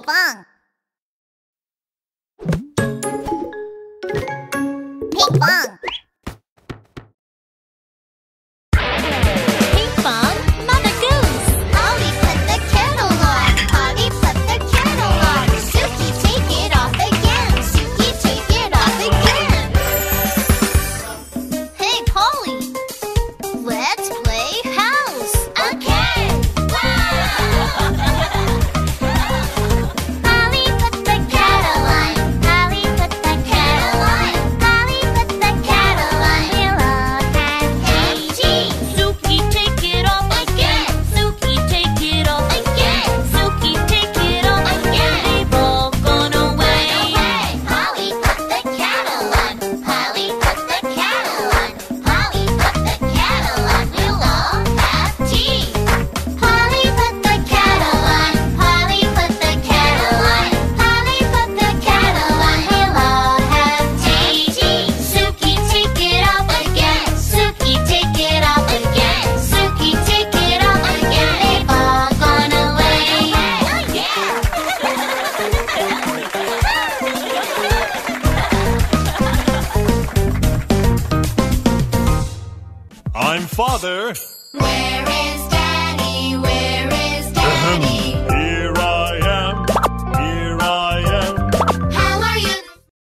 Ping pong. Ping pong. I'm father.